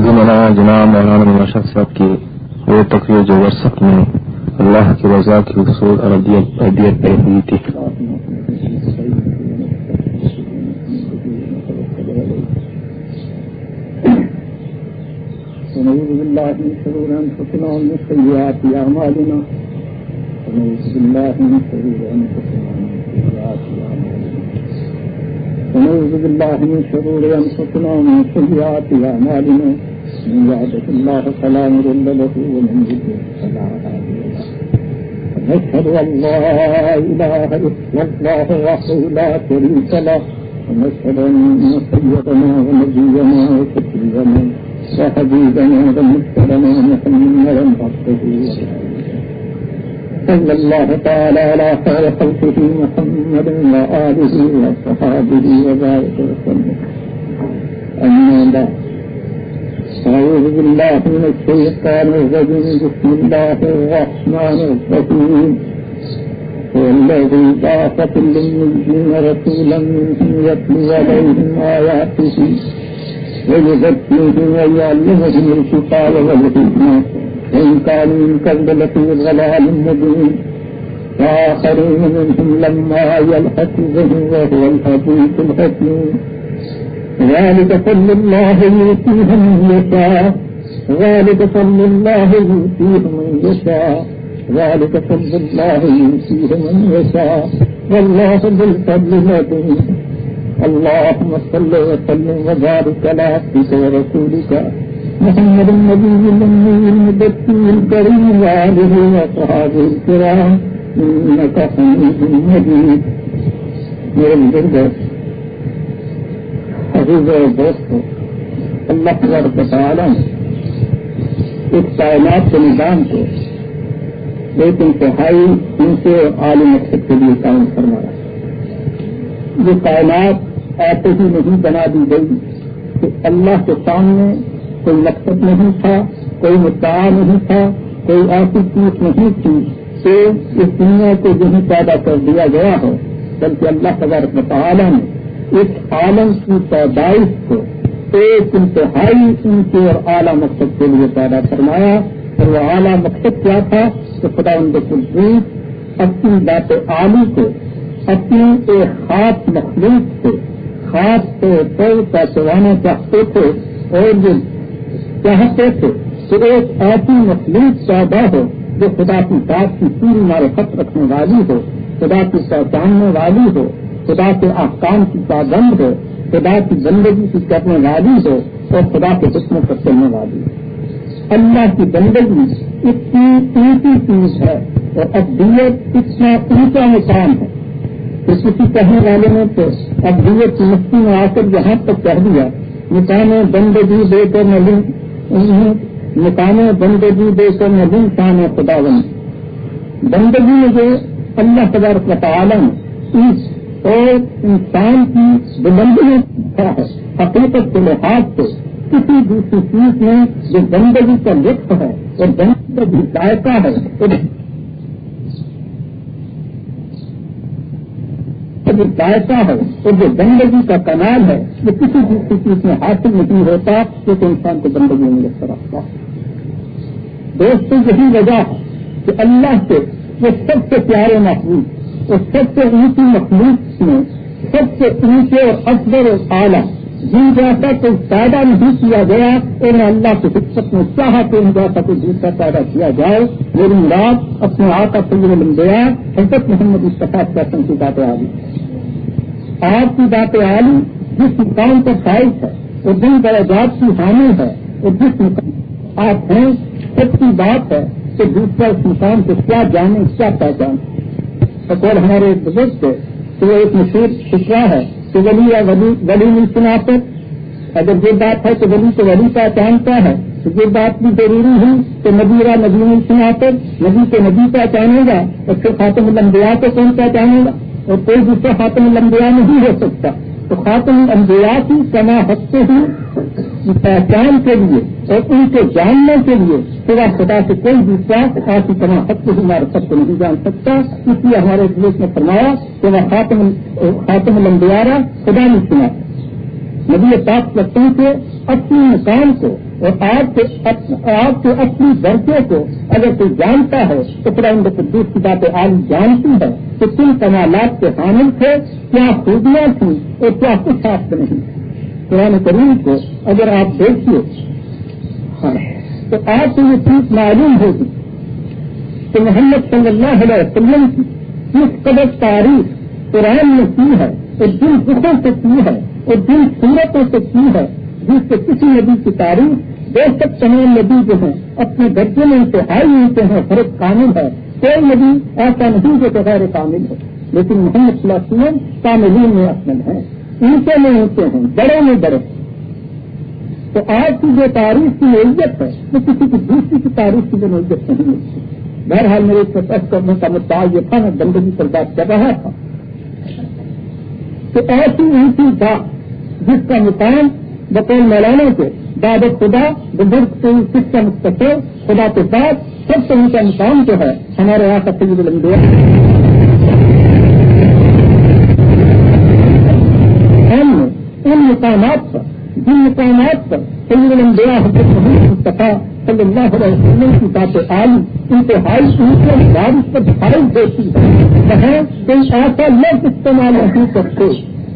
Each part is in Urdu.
جی جناب جناب مولانا مشرف صاحب کی وہ تقریر جو ورثت میں اللہ کی رضا کی حصول اور ادیت پہ ہوئی تھی۔ ونعوذ بالله من شرور انفسنا ومن سيئات اعمالنا. ونعوذ بالله من شرور انفسنا ومن سيئات اعمالنا. ونعوذ بالله من شرور انفسنا ومن سيئات اعمالنا. من يهده الله فلا مضل له ومن يضلل فلا هادي له. ونشهد ان لا اله الا الله وحده لا شريك له. ونشهد ان سيدنا ونبينا وشفيعنا وحبيبنا ومسلمنا محمدا عبده صلى الله تعالى على خير خلقه محمد وآله وصحابه وبارك وسلم. أما بعد أعوذ بالله من الشيطان الرجيم. بسم الله الرحمن الرحيم. هو الذي بعث في الأميين رسولا منهم يتلو عليهم آياته ويزكيهم ويعلمهم الكتاب والحكمة. وإن كانوا من قبل لفي ضلال مبين. وآخرين منهم لما يلحقوا به وهو الحديث الحكيم. ذلك فضل الله يؤتيه من يشاء. ذلك فضل الله يؤتيه من يشاء. ذلك فضل الله يؤتيه من يشاء. والله ذو الفضل العظيم. اللهم صل وسلم وبارك على عبدك ورسولك. محمد النبي الأمي المدثر الكريم وآله وصحابه الكرام. إنك حميد مجيد. میرے بزرگ عزیز و دوست، اللہ تبارک تعالیٰ نے اس کائنات کے نظام کو ایک انتہائی ان سے عالی مقصد کے لیے قائم فرمایا یہ کائنات ایسے ہی نہیں بنا دی گئی کہ اللہ کے سامنے کوئی مقصد نہیں تھا، کوئی مدعا نہیں تھا، کوئی ایسی چیز نہیں تھی کہ اس دنیا کو یہی پیدا کر دیا گیا ہو، بلکہ اللہ تبارک تعالیٰ نے اس عالم کی پیدائش کو ایک انتہائی اونچے اور اعلیٰ مقصد کے لیے پیدا فرمایا اور وہ اعلیٰ مقصد کیا تھا کہ خدا ان کے اپنی بات عالی کو، اپنی ایک خاص مخلوق سے خاص طور پر پیسوانا چاہتے تھے اور جو چاہتے تھے کہ ایک ایسی مخلوق پیدا ہو، جو خدا کی بات کی پوری معرفت رکھنے والی ہو، خدا کی پہچاننے والی ہو خدا کے آکام کی پابند ہو، خدا کی بندگی کی کرنے والی ہو اور خدا کے حکم پر چلنے والی ہو اللہ کی بندگی اتنی اونچی چیز ہے اور ابدیت اتنا اونچا مقام ہے۔ کہ کسی کہنے والے نے تو ابدیت کی مفتی میں آ کر یہاں تک کہہ دیا نکان بندگی دے کر نلیم نکان بندگی دے کر نلیم شان خدا بند بندگی میں جو اللہ تبارک کا تعالم اس اور انسان کی بلندی میں ہے حقیقت کے لحاظ سے کسی دوسری چیز میں جو بندگی کا لطف ہے اور بندگی کا بھی ذائقہ ہے جو ذائقہ ہے اور جو بندگی کا کنال ہے، وہ کسی دوسری چیز میں حاصل نہیں ہوتا کیونکہ انسان کو بندگی میں لگتا رکھتا دوستوں یہی وجہ ہے کہ اللہ سے وہ سب سے پیارے محبوب اور سب سے اونچی مخلوق میں سب سے اونچے اور اکبر اور اعلیٰ، جن جیسا کوئی پیدا نہیں کیا گیا اور اللہ کی حقت میں چاہا کہ ان جیسا کوئی دوسرا پیدا کیا جائے۔ میری مراد اپنے آقا سید لمبیا حضرت محمد استفاق کرسن کی باتیں آ آپ کی باتیں آلی جس مقام پر فائد ہے، اور جن درجات کی حامی ہے، اور جس مقام آپ ہیں، سب کی بات ہے کہ دوسرا اس مقام کو کیا جانے، کیا پہچانے اور ہمارے ایک بزرگ تھے تو وہ ایک مشہور فکرا ہے کہ ولی یا ولی ولی نہیں سناتے اگر یہ بات ہے کہ ولی تو ولی پہچانتا ہے، تو یہ بات بھی ضروری ہے کہ نبی را نبی نہیں سناتے نبی کو نبی پہچانے گا اور پھر خاتم الانبیاء کو کون پہچانے گا اور کوئی دوسرا خاتم الانبیاء نہیں ہو سکتا۔ تو خاتم الانبیاء کی کما ہفتے ہی پہچان کے لیے اور ان کے جاننے کے لیے خدا خدا سے کوئی دوسرا ایسی کما حق ہی ہمارے سب کو نہیں جان سکتا۔ اس لیے ہمارے دیش نے فرمایا کہ وہ خاتم خاتم الانبیاء خدا نہیں سنا۔ نبی پاک کرتے کے اپنی مقام کو اور آپ کے آپ کے اپنی درجے کو اگر کوئی جانتا ہے تو قرآن قدوس کی باتیں آج جانتی ہے کہ کن کمالات کے حامل تھے، کیا خوبیاں تھیں اور کیا کچھ آپ نہیں۔ قرآن کریم کو اگر آپ دیکھیے ہاں، تو آپ کو یہ چیز معلوم ہوگی کہ محمد صلی اللہ علیہ وسلم کی کس قدر تاریخ قرآن نے کی ہے، اور جن دکھوں سے کی ہے، اور جن صورتوں سے کی ہے، جس سے کسی نبی کی تاریخ بے شک تمام نبی جو ہیں، اپنے درجے میں انتہائی ہوتے ہیں، فرق کامل ہے۔ کوئی نبی ایسا نہیں جو بغیر کامل ہے لیکن محمد صلی اللہ علیہ وسلم کاملین میں اپنے ہیں۔ اونچے میں اونچے ہیں بڑے میں بڑے۔ تو آج کی جو تاریخ کی نوعیت ہے، وہ کسی کی دوسری کی تاریخ کی جو نوعیت نہیں ملتی بہرحال میرے پروسیس کرنے کا مدعا یہ تھا میں گندگی پر بات کر رہا تھا۔ تو ایسی اونچی بات، جس کا مقام بطور مولانا کے داد خدا، بزرگ سے سکھ کا مختصر، خدا کے بعد سب سے اونچا مقام جو ہے، ہمارے یہاں کا سید الانبیاء ہم نے ان مقامات پر جن مقامات پر سید الانبیاء حضرت محمد مصطفیٰ صلی اللہ علیہ وسلم کی بات عالی انتہائی اونچے بارش پر فائل دیتی ہے۔ وہاں کوئی ایسا لفظ استعمال نہیں کرتے،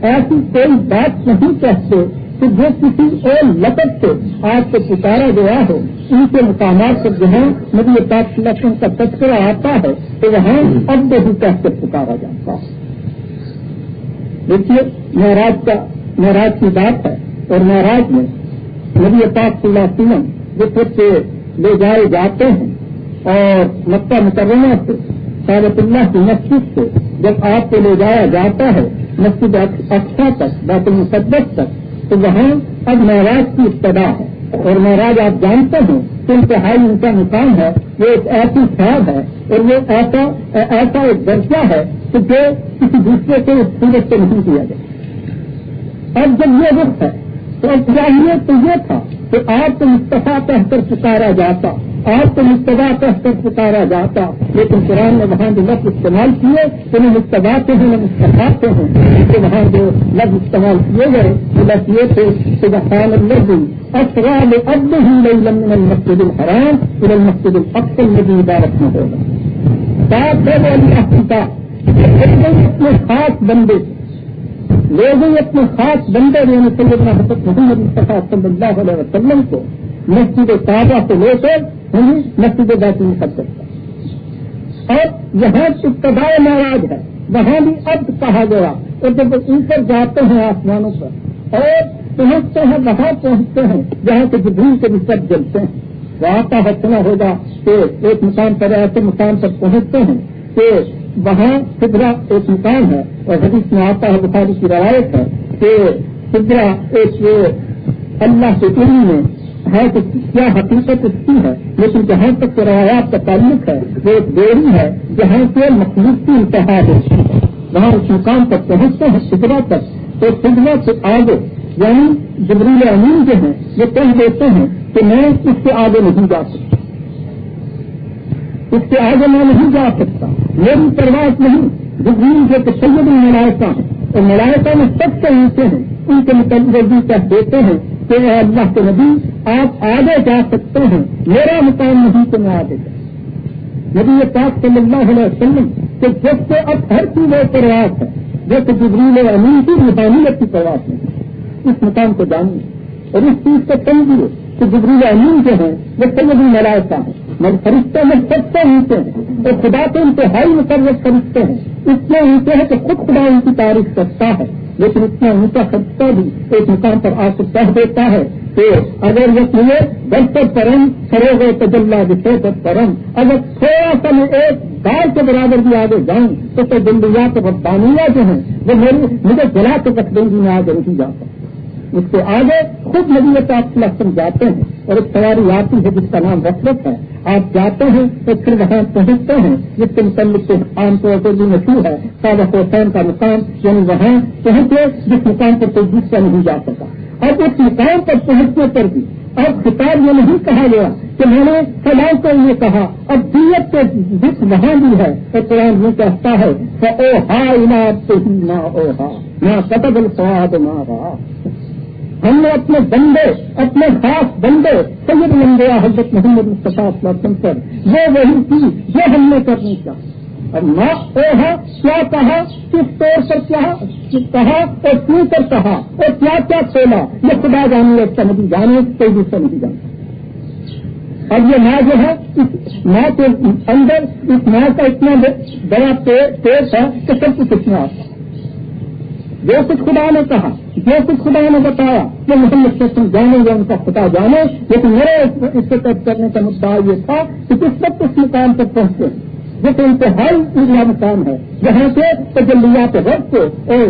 ایسی کوئی بات نہیں کہتے کہ جو کسی اور لطف سے آج سے پکارا گیا ہو۔ ان کے مقامات پر جو ہے نبی پاک لکشن کا تذکرہ آتا ہے، تو وہاں اب بھی کہہ کر پکارا جاتا ہے۔ دیکھیے مہاراج کا مہاراج کی بات ہے اور مہاراج میں نبی پاک صلی اللہ علیہ وسلم جو خود سے لے جائے جاتے ہیں اور مکہ مکرمہ سے صاحب اللہ کی مسجد سے جب آپ کو لے جایا جاتا ہے، مسجد اقسا تک، بیت المقدس تک، تو وہاں اب معراج کی ابتدا ہے۔ اور معراج آپ جانتے ہیں کہ انتہائی ان کا مقام ہے، وہ ایک ایسی فیض ہے اور وہ ایسا ایسا ایک درجہ ہے کہ جو کسی دوسرے کو سورج سے نہیں کیا جائے اب جب یہ وقت ہے، تو اب چاہیے تو یہ تھا کہ آپ کو مستفا کہہ کر پکارا جاتا، آپ کو مستبا کہہ کر پکارا جاتا، لیکن قرآن نے وہاں جو لفظ استعمال کیے تو نہ مستبا کے ہیں نہ مستفا کے ہیں کیونکہ وہاں جو لفظ استعمال کیے گئے، وہ لفظ یہ تھے کہ بخان الرد اسرال اب ہی لمن المسجد الحرام پھر المسجد الفصل میں بھی عبارت میں ہوگا بات ہے وہ اللہ اپنے خاص بندے لوگوں اپنے خاص بندے یعنی سیدنا حضرت محمد مصطفیٰ صلی اللہ علیہ وسلم کو مسجد تازہ سے لے کر مسجد بیت المقدس کا اور یہاں ابتدائی ناراض ہے۔ وہاں بھی اب کہا گیا اور جب اوپر جاتے ہیں آسمانوں پر اور پہنچتے ہیں، وہاں پہنچتے ہیں جہاں سے جبریل کے بھی سب جلتے ہیں۔ وہاں کا حسنا ہوگا کہ ایک مقام پر ایسے مقام پر پہنچتے ہیں کہ وہاں سدرا ایک مقام ہے اور حدیث میں آتا ہے بخاری کی روایت ہے کہ سدرا ایک اللہ کے علم میں ہے کہ کیا حقیقت اس کی ہے، لیکن جہاں تک روایات کا تعلق ہے، وہ ایک دیری ہے جہاں سے مخلوق کی انتہا ہوتی ہے۔ وہاں اس مقام پر پہنچتے ہیں سدرا تک تو سدرا سے آگے یعنی جبریل امین جو ہیں، یہ کہہ دیتے ہیں کہ میں اس سے آگے نہیں جا سکتا۔ اس سے آگے میں نہیں جا سکتا، میری پرواز نہیں۔ جبریل جو کہ سید اور ملائکہ میں سب سے اونچے ہیں، ان کے متعلق کہہ دیتے ہیں کہ اے اللہ کے نبی، آپ آگے جا سکتے ہیں۔ میرا مقام نہیں تو میں آگے جا نبی یہ پاک صلی اللہ علیہ وسلم کہ جب سے اب ہر چیز پرواز ہے، جیسے جبریل امین کی روحانیت کی پرواز ہے۔ اس مقام کو جانیے۔ اور اس چیز کو سمجھیے کہ جبریل امین جو ہے وہ سیدی ملائکہ ہیں۔ مگر فرشتے میں سب سے اونچے ہیں اور خدا کے انتہائی مقرر فرشتے ہیں۔ اس میں اونچے ہیں کہ خود خدا ان کی تعریف کرتا ہے، لیکن اتنا اونچا خرچہ بھی ایک مقام پر آ کر کہہ دیتا ہے کہ اگر یہ سنیے دس پرم کرو گے تو جلد جسے پرم۔ اگر تھوڑا سا میں ایک بال کے برابر بھی آگے جاؤں تو تو دلیا کے ربانیہ جو ہیں، وہ میری مجھے جلا کے رکھ گی، میں آگے نہیں جا سکتا اس کے آگے خود نبی آپ جاتے ہیں اور ایک سواری آتی ہے جس کا نام رفرت ہے۔ آپ جاتے ہیں تو پھر وہاں پہنچتے ہیں۔ جس کے متعلق عام طور پر بھی مشہور ہے۔ صادق حسین کا مقام یعنی وہاں پہنچے، جس مقام پر کوئی دوسرا نہیں جا سکا۔ اب اس مقام پر پہنچنے پر بھی اب خطاب یہ نہیں کہا گیا کہ میں نے سلام کو یہ کہا، اب دیت کے جس وہاں بھی ہے، تو قرآن یہ کہتا ہے کہ او ہا تو ہی نہ او ہا نہ قطب الفواد نہ رہا ہم نے اپنے بندے، اپنے خاص بندے حکم دیا حضرت محمد مصطفیٰ پر وہ وہی تھی جو ہم نے کرنی چاہیے اور ہے، کیا کہا، کس طور پر کیا کہا، اور کیوں پر کہا، اور کیا کیا کھولا، یہ خدا جانے اچھا نہیں جانے، کوئی دوسرا نہیں جانتا اب یہ ماں جو ہے، اس ماں کے اندر، اس ماں کا اتنا بڑا پیڑ تھا کہ سب کچھ اتنا۔ آتا جو کچھ خدا نے کہا، جو کچھ خدا نے بتایا کہ محمد سے جانے گے، ان کا خدا جانے، لیکن میرے اس سے طے کرنے کا مدعا یہ تھا کہ کس وقت اس مقام تک پہنچے۔ جو کہ انتہائی پورا مقام ہے، جہاں سے تجلیات وقت کو اور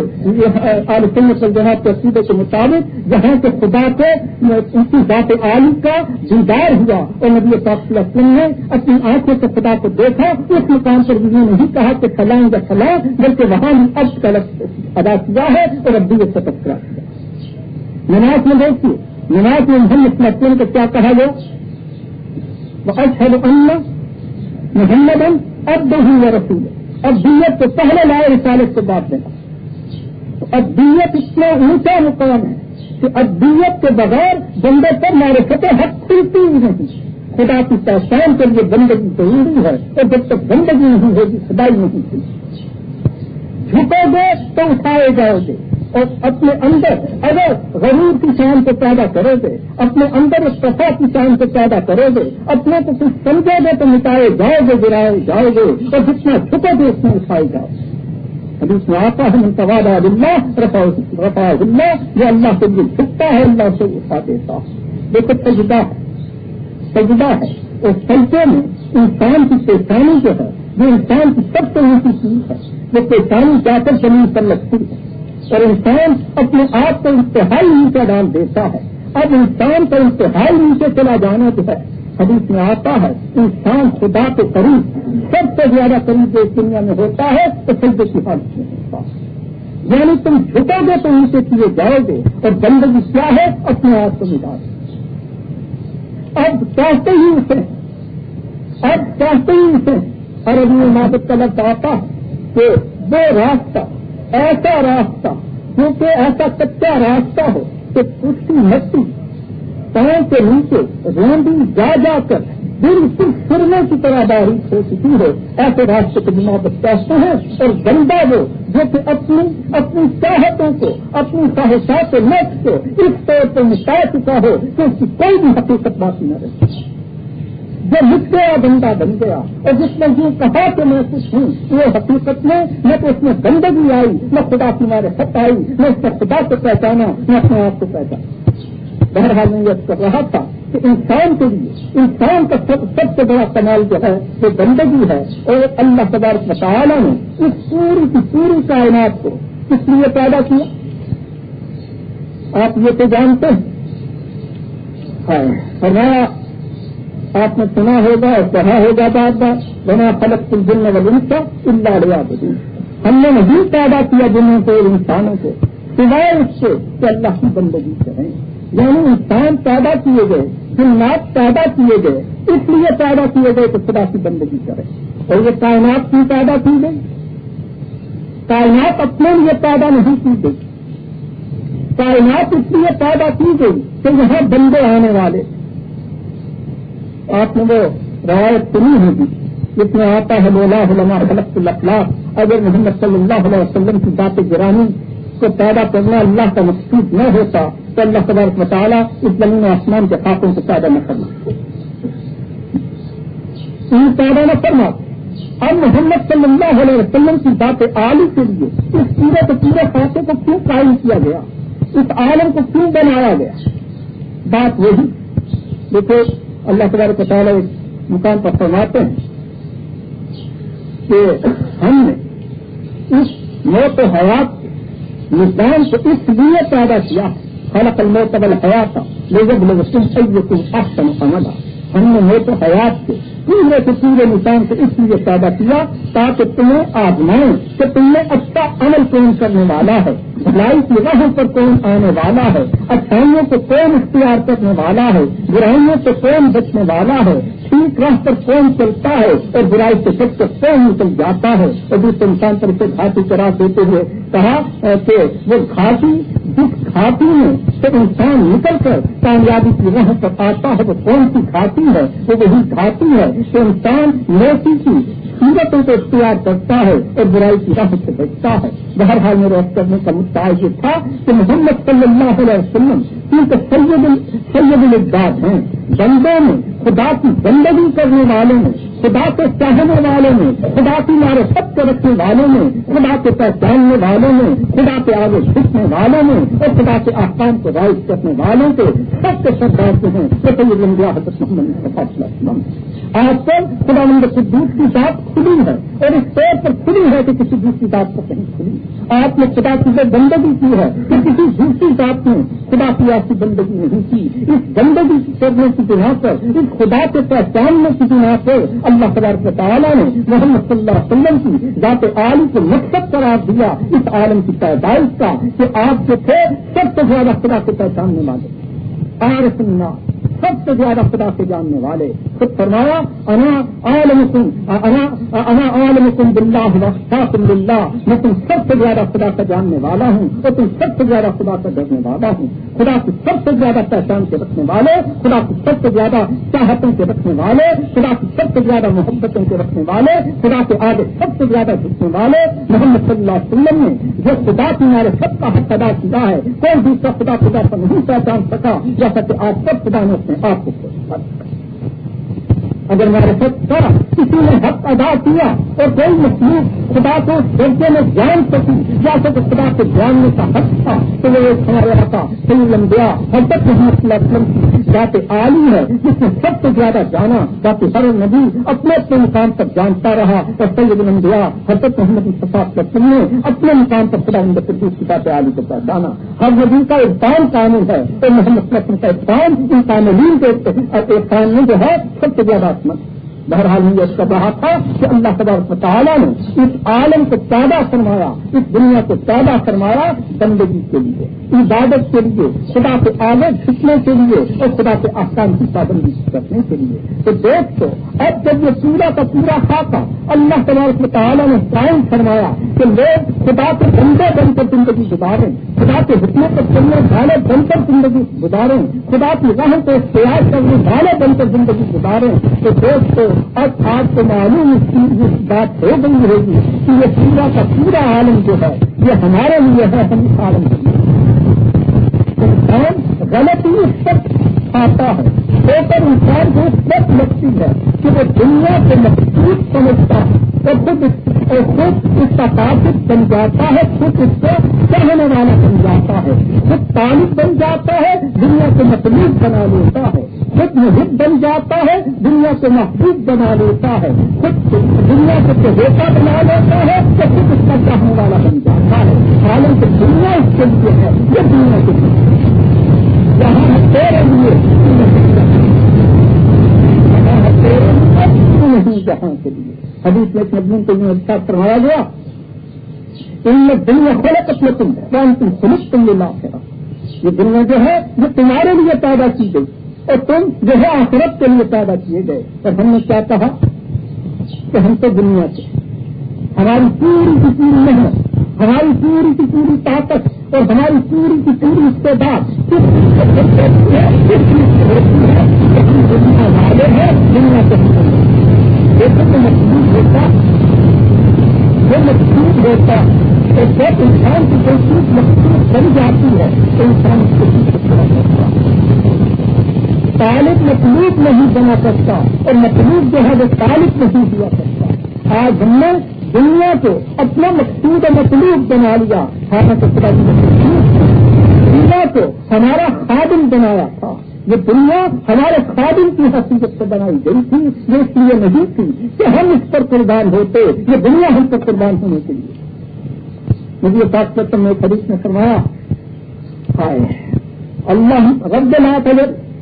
عالم جناب کے عقیدے کے مطابق، جہاں سے خدا کو ان کی ذات عالم کا دیدار ہوا اور نبی پاک وسلم نے اپنی آنکھوں سے خدا کو دیکھا، اس مقام پر بھی نہیں کہا کہ فلاں یا فلاں بلکہ وہاں بھی اب غلط ادا کیا ہے اور اب یہ سطح کرا کیا۔ نماز میں دیکھیے، نماز میں ہم اس مسئلے کو کیا کہا گیا؟ وہ اچھا محمد اب دو ہی رسول۔ اب دیت تو پہلے لائے رسالت سے بات دینا تو اب دیت اتنا اونچا مقام ہے کہ اب دیت کے بغیر بندے پر مارے فتح حق کھلتی ہی نہیں۔ خدا کی پہچان کے لیے بندگی ضروری ہے۔ اور جب تک بندگی نہیں ہوگی، خدائی نہیں کھلتی جھکو گے تو اٹھائے جاؤ گے۔ اور اپنے اندر اگر غریب کی شان کو پیدا کرو گے، اپنے اندر اس صفا کی شان کو پیدا کرو گے، اپنے کو کچھ سمجھو گے تو مٹائے جاؤ گے، گرائے جاؤ گے، اور جتنا چھپو گے اس میں اٹھائے جاؤ۔ ابھی اس میں آتا ہے منتواد اللہ رفا اللہ یہ اللہ سے لیے چھپتا ہے، اللہ سے اٹھا دیتا دیکھو، سجدہ ہے۔ سجدہ ہے۔ اور سجدے میں انسان کی پریشانی جو ہے، وہ انسان کی سب سے اونچی چیز ہے۔ وہ پریشانی جا کر زمین پر لگتی ہے۔ اور انسان اپنے آپ کو انتہائی نیچے ڈال دیتا ہے۔ اب انسان کا انتہائی نیچے چلا جانا جو ہے، حدیث میں آتا ہے، انسان خدا کے قریب، سب سے زیادہ قریب جو اس دنیا میں ہوتا ہے تو سجدے کی حالت میں ہوتا ہے۔ یعنی تم جھکو گے تو نیچے کیے جاؤ گے، اور زندگی کیا ہے؟ اپنے آپ کو مٹا دو۔ اب چاہتے ہی اسے اب چاہتے ہی اسے اور ابھی عمادت کا لفظ آتا ہے کہ وہ راستہ ایسا راستہ، کیونکہ ایسا کچا راستہ ہو کہ اس کی مٹی، پاؤں کے نیچے رونڈی جا جا کر بالکل سرنے کی طرح باریک ہو چکی ہے ایسے راستے کو بنا چاہتے ہیں اور گندا وہ جو کہ اپنی اپنی چاہتوں کو، اپنی خواہشات نفس کو اس طور پر مٹا چکا ہو کہ اس کی کوئی بھی حقیقت باقی نہ رہے۔ جو مٹ گیا بندہ بن گیا اور جس نے یہ کہا کہ میں کچھ ہوں، وہ حقیقت میں نہ تو اس میں گندگی آئی، نہ خدا کی مارے آئی، نہ اس نے خدا کو پہچانا، نہ اپنے آپ کو پہچانا۔ بہرحال میں یہ کر رہا تھا کہ انسان کے لیے، انسان کا سب سب سے بڑا کمال جو ہے، وہ گندگی ہے۔ اور اللہ تبارک مطالعہ نے اس پوری کی پوری کائنات کو کس لیے پیدا کیا؟ آپ یہ تو جانتے ہیں۔ اور میں آپ نے سنا ہوگا اور پڑھا ہوگا بار بار بنا فلک کل دن کا اللہ لیا ہم نے نہیں پیدا کیا دنوں کو انسانوں کو، سوائے اس سے کہ اللہ کی بندگی کریں۔ یعنی انسان پیدا کیے گئے، جنات پیدا کیے گئے، اس لیے پیدا کیے گئے تو خدا کی بندگی کریں اور یہ کائنات کیوں پیدا کی گئی؟ کائنات اپنے لیے پیدا نہیں کی گئی۔ کائنات اس لیے پیدا کی گئی کہ یہاں بندے آنے والے۔ آپ نے وہ روایت سنی ہوگی، جس میں آتا ہے بولا علما خلق الاخلاق اگر محمد صلی اللہ علیہ وسلم کی ذات گرانی کو پیدا کرنا اللہ کا مقصود نہ ہوتا، تو اللہ تبارک مطالعہ اس زمین آسمان کے خاکوں کو پیدا نہ کرنا پیدا نہ کرنا اب محمد صلی اللہ علیہ وسلم کی بات عالی کے لیے اس پورے کے پورے خاکے کو کیوں قائم کیا گیا؟ اس عالم کو کیوں بنایا گیا؟ بات وہی دیکھو اللہ تبارک تعالیٰ ایک مقام پر فرماتے ہیں کہ ہم نے اس موت و حیات کے نظام کو اس لیے پیدا کیا، خلق الموت قبل حیات کو لوگ تم سب تم احسن سمجھا ہم نے موت و حیات کے پورے سے پورے نظام کو اس لیے پیدا کیا تاکہ تمہیں آزمائیں کہ تم نے اچھا عمل کون کرنے والا ہے، بھلائی کی راہ پر کون آنے والا ہے، اچھائیوں کو کون اختیار کرنے والا ہے، برائیوں سے کون بچنے والا ہے، ٹھیک راہ پر کون چلتا ہے اور برائی سے سب سے کون نکل جاتا ہے؟ اور دوسرے انسان پر اسے گھاٹی کرا دیتے ہوئے کہا کہ وہ گھاٹی جس کھاتی میں سے انسان نکل کر کامیابی کی راہ پر آتا ہے، وہ کون سی کھاتی ہے؟ وہ وہی کھاتی ہے کہ انسان نیسی کی سورتوں کو اختیار کرتا ہے اور برائی کی راہ سے بچتا ہے۔ بہرحال میرے وقت کرنے کا مدعا یہ تھا کہ محمد صلی اللہ علیہ وسلم کیونکہ سید سید الداد ہیں۔ بندوں میں، خدا کی بندگی کرنے والوں میں، خدا کو چاہنے والوں میں، خدا کی مارے سب کو رکھنے والوں میں، خدا کو پہچاننے والوں میں، خدا کے آگے جھکنے والوں میں اور خدا کے آسان کو رائج کرنے والوں کے سب کے سب بات ہیں۔ تو یہ لمبیا حضرت محمد آج کل خدا مند صدیق کی ذات کھلی ہے اور اس طور پر کھلی ہے کہ کسی دوسری ذات کو کہیں کھلی آپ نے خدا کی جو گندگی کی ہے کہ کسی دوسری ذات نے خدا کی ایسی گندگی نہیں کی۔ اس گندگی کرنے کی بنا پر، اس خدا کے پہچاننے کی بنا پر اللہ تبارک تعالیٰ نے محمد صلی اللہ علیہ وسلم کی ذات عالم کو مقصد قرار دیا اس عالم کی پیدائش کا کہ آپ جو تھے، سب سے زیادہ خدا کو پہچاننے والے۔ آر سننا سب سے زیادہ خدا سے جاننے والے۔ خود فرمایا، انا عالم انا عالم کم بلّہ تم بلّہ میں تم سب سے زیادہ خدا کا جاننے والا ہوں اور تم سب سے زیادہ خدا کا ڈرنے والا ہوں، خدا کی سب سے زیادہ پہچان کے رکھنے والے، خدا کی سب سے زیادہ چاہتوں کے رکھنے والے، خدا کی سب سے زیادہ محبتوں کے رکھنے والے، خدا کے آگے سب سے زیادہ جھکنے والے، محمد صلی اللہ علیہ وسلم نے جو خدا کنارے سب کا حق ادا کیا ہے، کوئی دوسرا خدا خدا کا نہیں پہچان سکا، جیسا کہ آج سب خدا نے اپنے آپ کو اگر میرے سچ کا کسی نے حق ادا کیا اور کوئی مخلوق خدا کو درجے میں جان سکی جیسے کہ خدا کو جاننے کا حق تھا، تو وہ ایک ہمارے آتا صحیح لمبیا ہر تک محمد صلی اللہ علیہ وسلم کی ذات عالی ہے، جس نے سب سے زیادہ جانا تاکہ ہر نبی اپنے اپنے مقام پر جانتا رہا اور سید لمبیا ہر تک محمد صفاف کر نے اپنے مقام پر خدا اندر قدوس کی ذات عالی کو پہچانا ہر نبی کا اقدام قانون ہے تو محمد صلی اللہ علیہ وسلم کا اقدام ان قانون کے اقدام میں جو ہے، سب سے زیادہ مت بہرحال مجھے اس کا رہا تھا کہ اللہ تبارک تعالیٰ نے اس عالم کو پیدا فرمایا، اس دنیا کو پیدا فرمایا بندگی کے لیے، عبادت کے لیے، خدا کے آگے جھکنے کے لیے اور خدا کے آسان کی پابندی کرنے کے لیے۔ تو دیکھ تو اب جب یہ پورا کا پورا خاصا اللہ تبارک تعالیٰ نے قائم فرمایا کہ لوگ خدا کے بندے بن کر زندگی گزاریں، خدا کے حکموں پر چلنے والے بن کر زندگی گزاریں، خدا کی راہ کو اختیار کرنے والے بن کر زندگی گزاریں، تو دوست اب آپ کو معلوم اس کی بات ہو گئی ہوگی کہ یہ پورا کا پورا عالم جو ہے، یہ ہمارے لیے ہے، ہم عالم کے لیے۔ انسان غلطی اس وقت آتا ہے۔ ہو کر انسان کو اس وقت لگتی ہے کہ وہ دنیا سے مضبوط سمجھتا ہے۔ اور خود اور خود اس کا تعلق بن جاتا ہے، خود اس کو چڑھنے والا بن جاتا ہے۔ خود تعلق بن جاتا ہے، دنیا سے مطلوب بنا لیتا ہے۔ خود محب بن جاتا ہے، دنیا سے محبوب بنا لیتا ہے۔ خود دنیا سے چہیتا بنا لیتا ہے، تو خود اس کا چاہنے والا بن جاتا ہے۔ حالانکہ دنیا اس کے لیے ہے، یہ دنیا کے لیے۔ جہاں تیرے لیے نہیں جہاں کے لیے۔ ابھی میں مضمون کو میں اچھا کروایا گیا ان میں دنیا کھولے کپڑے تم کون تم خلوص تم یہ یہ دنیا جو ہے وہ تمہارے لیے پیدا کی گئی اور تم جو ہے آخرت کے لیے پیدا کیے گئے اور ہم نے کیا کہا کہ ہم تو دنیا سے ہماری پوری کی پوری محنت ہماری پوری کی پوری طاقت اور ہماری پوری کی پوری استعداد والے ہیں دنیا سے دیکھو تو مضبوط ہوتا وہ مضبوط ہوتا اور جب انسان کی کوئی چیز مضبوط بن جاتی ہے، تو انسان اس کو طالب مطلوب نہیں بنا سکتا، اور مطلوب جو ہے وہ طالب نہیں دیا سکتا۔ آج ہم نے دنیا کو اپنا مقصود مطلوب بنا لیا حالانکہ خدا دنیا کو ہمارا خادم بنایا تھا۔ یہ دنیا ہمارے خادم کی حیثیت سے بنائی گئی تھی یہ اس لیے نہیں تھی کہ ہم اس پر قربان ہوتے، یہ دنیا ہم پر قربان ہونے کے لیے۔ مجھے یہ بات میں خرید نے فرمایا اللہ رب نہ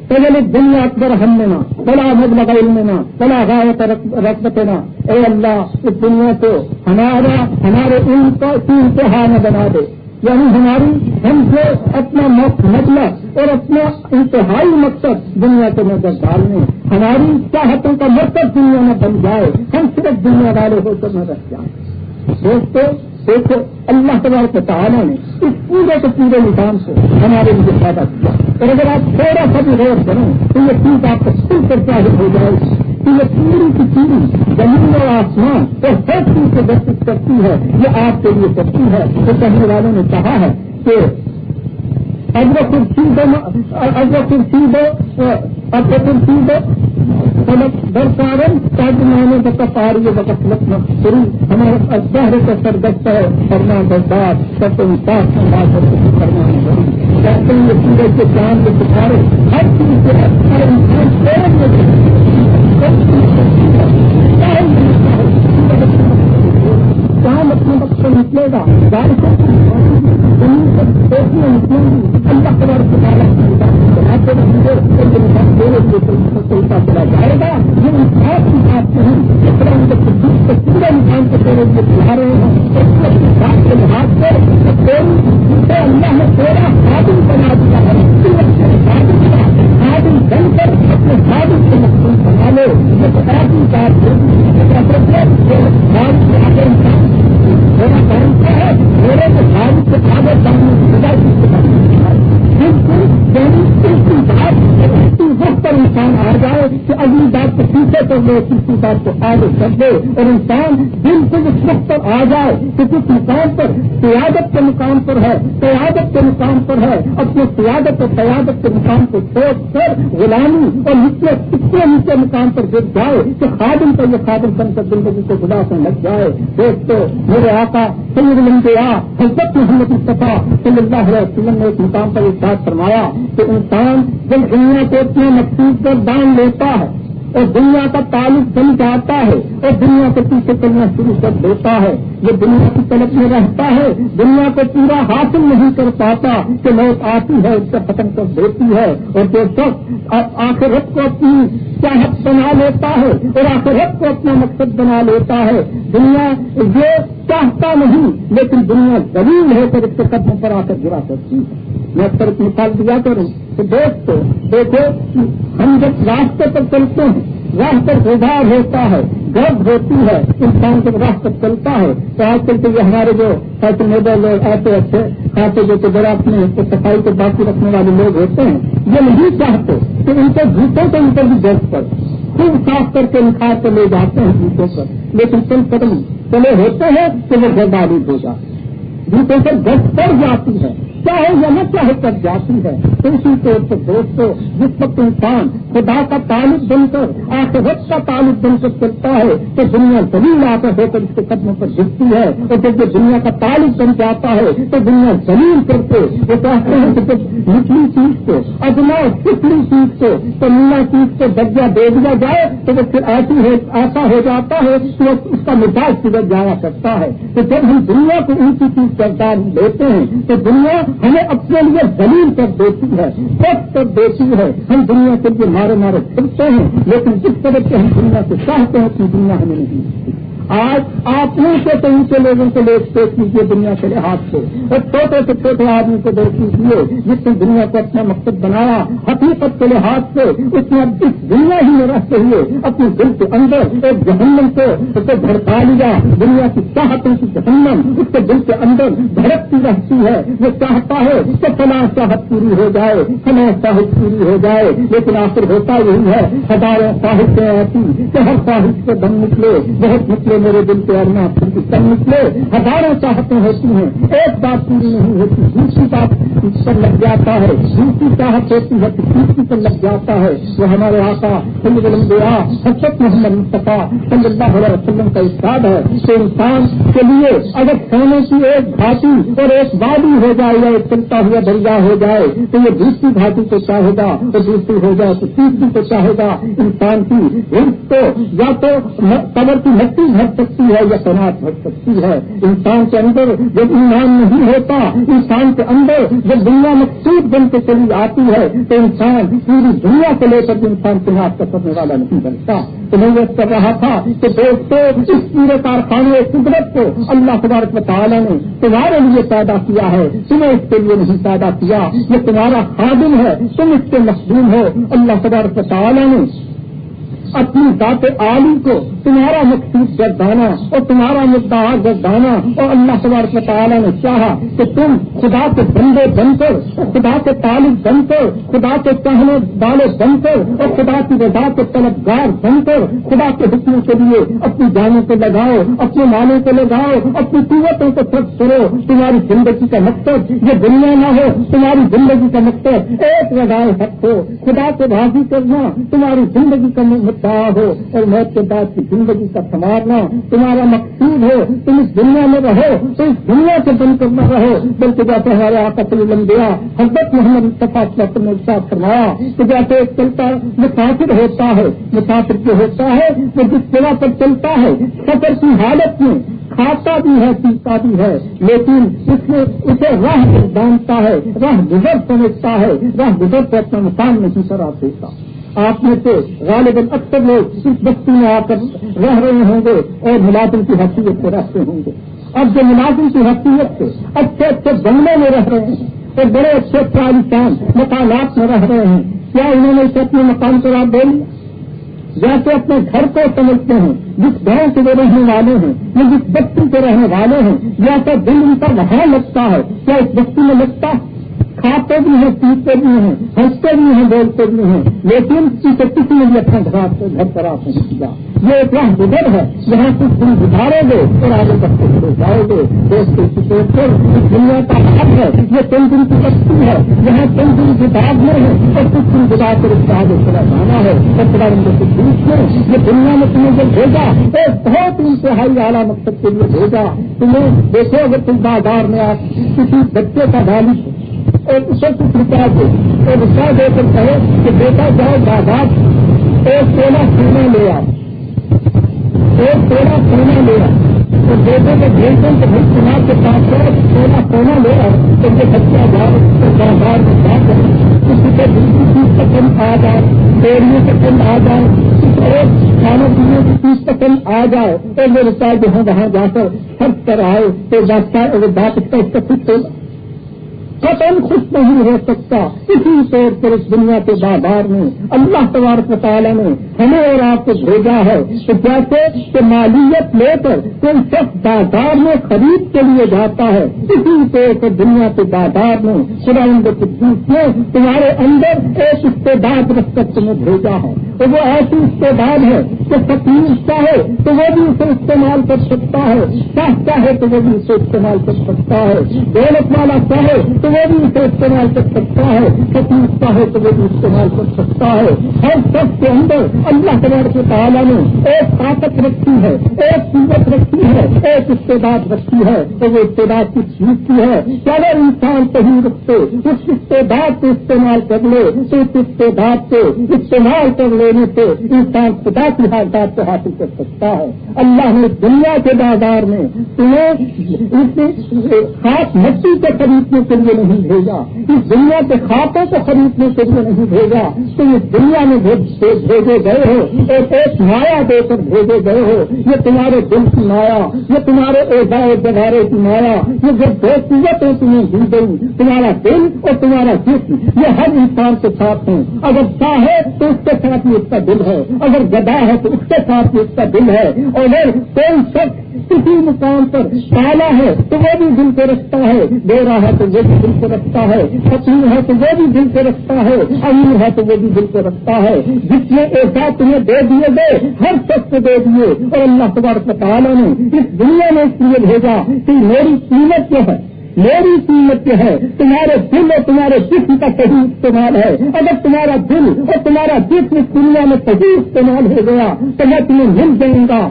پہلے دنیا اکبر ہم لینا بلا مبلغ علمنا بلا غایت رقبتنا اے اللہ، اس دنیا کو ہمارا، ہمارے علم کو انتہا نہ بنا دے۔ یعنی ہماری ہم سے اپنا مطلب اور اپنا انتہائی مقصد دنیا کے نظر ڈالنے، ہماری چاہتوں کا مقصد دنیا میں بن جائے، ہم صرف دنیا والے ہو کر نہ رکھ جائیں۔ دوستوں دیکھو، اللہ تبارک تعالیٰ نے اس پورے کے پورے نظام سے ہمارے لیے پیدا کیا۔ اور اگر آپ تھوڑا سا بھی غور کریں تو یہ چیز آپ کو کھل کر ظاہر ہو جائے کہ یہ پوری کی پوری زمین اور آسمان اور ہر چیز سے وقت کرتی ہے، یہ آپ کے لیے کرتی ہے۔ تو کہنے والوں نے کہا ہے کہ اگر کرسی دو اگر کرسی دو اگر کرسی دو۔ درکارن تاکہ میں نے بکت آ رہی ہے بکت لکھنا شروع۔ ہمارا شہر کا سرگست ہے کرنا بردار سب انصاف کرنا کہتے ہیں یہ سورج کے چاند کے سکھارے ہر چیز سے ہر انسان چاند اپنے وقت سے نکلے گا زمین سے دیکھنے نکلیں گی اللہ خبر چلتا چلا جائے گا یہ انصاف کی بات نہیں اس طرح ان کے پورے انسان کے پیڑے سے چلا رہے ہیں اس بات کے لحاظ سے اللہ نے تیرا قابل بنا دیا ہے۔ قابل بن کر اپنے قابل سے مقصود بنا لو یہ قابل کا انسان میرا کام کیا ہے؟ میرے کو خالد سے کھانے کام خدا بالکل بات وقت پر انسان آ جائے کہ اگلی بات کو پیچھے کر لے کسی بات کو آگے کر دے، اور انسان بالکل اس وقت پر آ جائے کہ کس مقام پر؟ قیادت کے مقام پر ہے، قیادت کے مقام پر ہے اپنے قیادت اور قیادت کے مقام کو چھوڑ کر غلامی اور نیچے کتنے نیچے مقام پر گر جائے کہ خادم پر یہ خادم بن کر زندگی کو خدا سے لگ جائے، دیکھ تو میرے آقا سید لمبیا حضرت محمد مصطفیٰ صلی اللہ علیہ وسلم نے ایک مقام پر ایک بات فرمایا کہ انسان جب دنیا کو اتنے مقصود پر دان لیتا ہے اور دنیا کا تعلق بن جاتا ہے اور دنیا کے پیچھے چلنا شروع کر دیتا ہے، یہ دنیا کی طلب میں رہتا ہے، دنیا کو پورا حاصل نہیں کر پاتا کہ لوگ آتی ہے، اس سے ختم کر دیتی ہے اور جو شخص آخرت کو اپنی چاہت بنا لیتا ہے اور آخرت کو اپنا مقصد بنا لیتا ہے۔ دنیا یہ چاہتا نہیں، لیکن دنیا زمین ہے کر اس کے قدموں پر آ کر گرا سکتی ہے۔ میں اکثر مثال دیا کروں تو دوستو دیکھو، ہم جب راستے پر چلتے ہیں، راہ پر گزار ہوتا ہے گرد ہوتی ہے، انسان جب راہ پر چلتا ہے، تو آج کل تو یہ ہمارے جو فیشن میڈل لوگ ایسے اچھے خاصے جو کہ ذرا اپنے صفائی کو باقی رکھنے والے لوگ ہوتے ہیں، یہ نہیں چاہتے کہ ان کے جوتوں کے اوپر بھی گرد پر خوب صاف کر کے نکھار کر لے جاتے ہیں جوتوں پر۔ لیکن چل قدم چلے ہوتے ہیں کہ وہ گرد آلود ہو جاتے جوتوں سے گرد پڑ جاتی ہے۔ چاہے یا نہ چاہے کر جاتی ہے۔ تو اسی طور پر دوستوں جس وقت انسان، خدا کا تعلق بن کر، آخرت کا تعلق بن کر چلتا ہے تو دنیا زمین آ کر ہو کر اس کے قدموں پر گرتی ہے۔ اور جب یہ دنیا کا تعلق بن جاتا ہے، تو دنیا زمین کر کے وہ کہتے ہیں کہ جب نچلی چیز کو اجنا پچھلی چیز کو، تو نیلا چیز کو درجہ دے دیا جائے، تو وہ پھر ایسی ایسا ہو جاتا ہے کہ اس کا مزاج سدھر جایا کرتا ہے۔ تو جب ہم دنیا کو اونچی چیز کردار لیتے ہیں، تو دنیا ہمیں اپنے لیے زمین تک دیتی ہے سب تک دیتی ہے۔ ہم دنیا کے لیے مارے مارے پھرتے ہیں، لیکن جس طرح سے ہم دنیا سے چاہتے ہیں کہ دنیا ہمیں نہیں آج آپ سے تو ان کے لوگوں کو لے پیش کیجیے دنیا کے لحاظ سے۔ اور چھوٹے سے چھوٹے آدمی کو دیکھ لیجیے جس نے دنیا کو اپنا مقصد بنایا، حقیقت کے لحاظ سے اس نے اب اس دنیا ہی میں رہتے ہوئے اپنے دل کے اندر ایک جہنم کو اسے بھڑکا لیا۔ دنیا کی چاہتوں کی جہنم اس کے دل کے اندر بھڑکتی رہتی ہے۔ وہ چاہتا ہے کہ فلاں چاہت پوری ہو جائے، فلاں چاہت پوری ہو جائے۔ لیکن آخر ہوتا یہی ہے، ہزاروں ساہتیں ایسی کہ ہر ساہت سے دم نکلے، بہت نکلے نکلے میرے دل کے ارنا پھر کم نکلے، ہزاروں چاہتیں ہوتی ہیں۔ ایک بات پوری نہیں ہوتی، دوسری بات پر لگ جاتا ہے، دوسری چاہت ہوتی ہے، تیسری پر لگ جاتا ہے۔ وہ ہمارے آقا سید المبیا حسرت محمد مصطفیٰ صلی اللہ علیہ وسلم کا استاد ہے۔ کہ انسان کے لیے اگر سونے کی ایک گھاٹی اور ایک وادی ہو جائے یا ایک چلتا ہوا دریا ہو جائے، تو یہ دوسری گھاٹی کو چاہے گا اور دوسری ہو جائے، تو تیسری کو چاہے گا۔ انسان کی رنس کو یا تو قبر کی مٹی ہے گھٹ سکتی ہے یا تناٹ گھٹ سکتی ہے؟ انسان کے اندر جب ایمان نہیں ہوتا، انسان کے اندر جب دنیا مقصود بن کے چلی آتی ہے، تو انسان پوری دنیا کو لے کر انسان تناٹ کا کرنے والا نہیں بنتا تو میں یہ کر رہا تھا کہ دوستوں اس پورے کارخانے قدرت کو اللہ تبارک تعالیٰ نے تمہارے لیے پیدا کیا ہے۔ تمہیں اس کے لیے نہیں پیدا کیا۔ یہ تمہارا خادم ہے، تم اس کے مخدوم ہو۔ اللہ تبارک تعالیٰ نے اپنی ذات عالی کو تمہارا مقصود گردانا اور تمہارا مدعا گردانا اور اللہ تبارک تعالیٰ نے چاہا کہ تم خدا کے بندے بن کر، خدا کے طالب بن کر، خدا کے کہنے والے بن کر اور خدا کی رضا کے طلبگار بن کر خدا کے حکموں کے لیے اپنی جانوں کو لگاؤ، اپنے مالوں کو لگاؤ، اپنی قوتوں کو سب کرو۔ تمہاری زندگی کا مقصد یہ دنیا نہ ہو، تمہاری زندگی کا مقصد ایک رضائے حق ہو۔ خدا کو راضی کرنا تمہاری زندگی کا مدعا ہو اور موت کے بعد کی زندگی کا سنوارنا تمہارا مقصود ہو تم اس دنیا میں رہو تو اس دنیا سے بند کرنا رہو۔ بلکہ جیسے ہمارے آکت لمبیا حضرت محمد مصطفیٰ نے ساتھ فرمایا کہ جیسے ایک چلتا مسافر ہوتا ہے، مسافر جو ہوتا ہے، وہ جس جگہ پر چلتا ہے، سفر کی حالت میں کھاتا بھی ہے، پیتا بھی ہے، لیکن اس میں اسے راہ جانتا ہے، راہ گزر سمجھتا ہے، راہ گزر سے اپنا مکان نہیں کرا دیتا۔ آپ میں سے غالباً اکثر لوگ اس بستی میں آ کر رہ رہے ہوں گے اور ملازم کی حیثیت سے رہتے ہوں گے۔ اب جو ملازم کی حیثیت سے اچھے اچھے بنگلے میں رہ رہے ہیں اور بڑے اچھے اچھے عالیشان مکانات میں رہ رہے ہیں، کیا انہوں نے اسے اپنے مکان پر آپ دے لیا؟ جیسے اپنے گھر کو سمجھتے ہیں، جس گاؤں سے وہ رہنے والے ہیں، یا جس بستی کے رہنے والے ہیں جیسا دل ان کا وہاں لگتا ہے کیا اس بستی میں لگتا ہے کھاتے بھی ہیں، پیتے بھی ہیں، ہنستے بھی ہیں، بولتے بھی ہیں، لیکن اسے کسی نے بھی اپنے گھر پر آپ نہیں کیا؟ یہ ایک راہ گزر ہے، یہاں کچھ دن گزارے گے، اور آگے تک کے جاؤ گے دوست پر اس دنیا کا حق ہے، یہ چند دن کی بستی ہے، یہاں چند دن کی بعد میں ہے، اور کچھ دن گزار کر اس کا آگے چلا جانا ہے، اور خدا کے بیچ میں یہ دنیا میں تمہیں جب بھیجا ایک بہت انتہائی اعلیٰ مقصد کے لیے بھیجا، تمہیں دیکھو اگر تم بازار میں آپ کسی بچے کا ڈالی اور اسے کچھ روپیہ دے اور روپیہ دے کر کہے کہ بیٹا جاؤ بازار ایک سونا سونا لے آؤ۔ ایک سونا سونا لے آؤ۔ تو بیٹے کے بھیجیں تو بھائی سنا کے پاس سونا سونا لے آؤ۔ تو یہ بچہ جاؤ تو بازار میں جا کر کسی کے دوسری چیز پسند آ جائے ڈیری پسند آ جائے اور کھانے پینے کی چیز پسند آ جائے تو وہ روپیہ جو ہے وہاں جا کر خرچ کر آئے تو جاتا بات اس کا اس کا کچھ ہوگا قتل خوش نہیں ہو سکتا۔ اسی طور پر اس دنیا کے بازار میں اللہ تبارک تعالیٰ نے ہمیں اور آپ کو بھیجا ہے تو جیسے کہ مالیت لے کر کوئی شخص بازار میں خرید کے لیے جاتا ہے، اسی طور پر دنیا کے بازار میں خدا قدوس نے تمہارے اندر ایک استعداد رکھ کر تمہیں بھیجا ہے۔ تو وہ ایسی استعداد ہے کہ فقیر اچھا چاہے تو وہ بھی اسے استعمال کر سکتا ہے، شاہ اچھا چاہے تو وہ بھی اسے استعمال کر سکتا ہے۔ دولت والا اچھا چاہے تو وہ بھی اسے استعمال کر سکتا ہے فقیر چاہے تو وہ بھی استعمال کر سکتا ہے۔ ہر شخص کے اندر اللہ تبار کے تعالیٰ نے ایک طاقت رکھی ہے، ایک قوت رکھی ہے، ایک استعداد رکھی ہے تو وہ استعداد کچھ چیز کی ہے۔ کہ اگر انسان صحیح رکھتے اس استعداد کو استعمال کر لے، تو اس استعداد کو استعمال کر لینے سے انسان خدا کی حالات کو حاصل کر سکتا ہے۔ اللہ نے دنیا کے بازار میں تمہیں خاص مٹی کے خریدنے کے لیے نہیں بھیجا۔ اس دنیا کے خاتوں کو خریدنے کے لیے نہیں بھیجا۔ تو اس دنیا میں بھیجے گئے ہو۔ ایک ایک مایا دے کر بھیجے گئے ہو۔ یہ تمہارے دل کی مایا، یہ تمہارے ایجائے جگارے کی مایا، یہ جو دو قوتیں تمہیں دی گئی تمہارا دل اور تمہارا جسم، یہ ہر انسان کے ساتھ ہیں۔ اگر چاہے تو اس کے ساتھ ہی اس کا دل ہے۔ اگر گدا ہے تو اس کے ساتھ ہی اس کا دل ہے۔ اور اگر کوئی شخص کسی مقام پر کالا ہے تو وہ بھی دل کو رکھتا ہے۔ دے رہا ہے تو وہ بھی دل کو رکھتا ہے۔ فقیر ہے تو وہ بھی دل کو رکھتا ہے۔ امیر ہے تو وہ بھی دل کو رکھتا ہے۔ جتنے ایسا تمہیں دے دیے گئے، ہر شخص کو دے دیے۔ اور اللہ تبارک تعالیٰ نے اس دنیا میں اس لیے بھیجا کہ میری قیمت جو ہے؟ میری قیمت کیا ہے، تمہارے دل اور تمہارے جسم کا صحیح استعمال ہے۔ اگر تمہارا دل اور تمہارا جسم اس دنیا میں صحیح استعمال ہو گیا، تو میں تمہیں مل جاؤں گا۔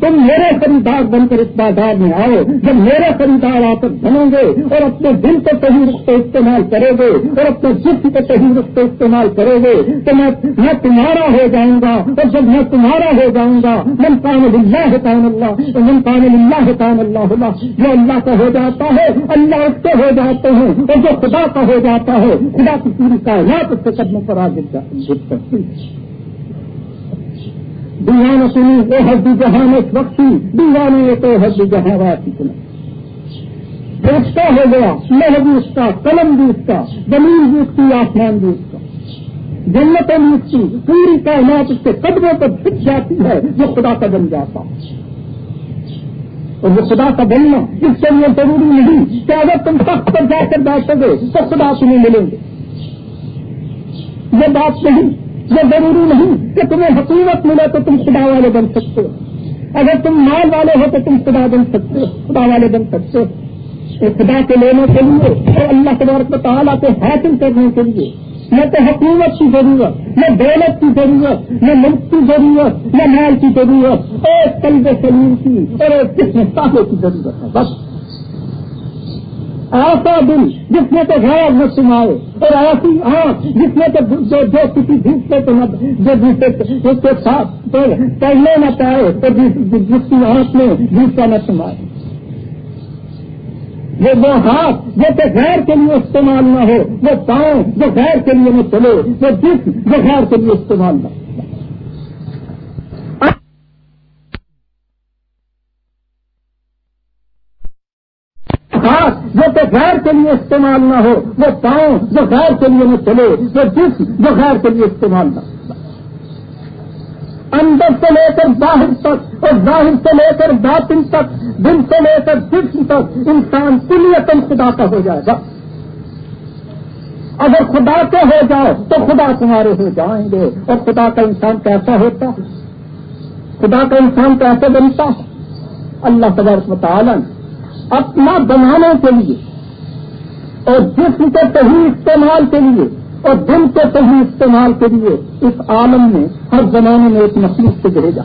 تم میرے خریدار بن کر اس بازار میں آؤ۔ جب میرے خریدار آ کر بنو گے اور اپنے دل کو صحیح رختے استعمال کرو گے اور اپنے جسم کو صحیح رختے استعمال کرو گے، تو میں تمہارا ہو جاؤں گا۔ اور جب میں تمہارا ہو جاؤں گا، من کام اللہ کام اللہ، من کام اللہ کام اللہ جو اللہ کا ہو جاتا ہے۔ اللہ اس کے ہو جاتے ہیں اور جو خدا کا ہو جاتا ہے، خدا کی پوری کائنات اس کے قدموں پر آگے کرتی دیوان سنی وہ حدی جہاں اس وقت دیوانے یہ تو حدی جہاں واسی سنا۔ اس ہو گیا لہ بھی اس کا، قلم بھی اس کا، زمین بھی اس کی، آسمان بھی اس کا۔ جنت مٹی پوری کائنات اس کے قدموں پر جھک جاتی ہے، جو خدا کا بن جاتا اور وہ خدا کا بننا اس کے لیے ضروری نہیں کہ اگر تم سخت پر جا کر بیٹھو گے تو خدا تمہیں ملیں گے۔ یہ بات نہیں، یہ ضروری نہیں کہ تمہیں حکومت ملے تو تم خدا والے بن سکتے ہو۔ اگر تم مال والے ہو تو تم خدا بن سکتے ہو، خدا والے بن سکتے ہو۔ خدا کے لینے کے لیے اور اللہ کے تعالیٰ کو حاصل کرنے کے لیے نہ تو حکومت کی ضرورت، نہ دولت کی ضرورت، نہ ملک کی ضرورت، نہ مال کی ضرورت ایک قلب سلیم کی اور ایک قسم کی ضرورت ہے، بس۔ ایسا دل جس میں تو غیر نہ سنائے اور ایسی آنکھ جس میں تو جو کسی دوسرے کو نہ جو دوسرے کے ساتھ پڑھنے نہ پائے تو جس کی آنکھ میں دوسرا نہ سنائے وہ وہ ہاتھ جو کہ غیر کے لیے استعمال نہ ہو، وہ پاؤں جو غیر کے لیے نہ چلے، وہ جسم جو غیر کے لیے استعمال نہ ہاتھ جو کہ غیر کے لیے استعمال نہ ہو، وہ پاؤں جو غیر کے لیے نہ چلے، وہ جسم جو غیر کے لیے استعمال نہ ہو۔ اندر سے لے کر باہر تک اور ظاہر سے لے کر باطن تک، دل سے لے کر جسم تک انسان کلیتن خدا کا ہو جائے گا۔ اگر خدا کے ہو جاؤ تو خدا تمہارے ہو جائیں گے اور خدا کا انسان کیسا ہوتا؟ ہے خدا کا انسان کیسے بنتا؟ ہے اللہ تبارک مطالعہ اپنا بنانے کے لیے اور جسم کے صحیح استعمال کے لیے اور دل کے صحیح استعمال کے لیے اس عالم میں ہر زمانے میں ایک مخلوق سے بھیجا۔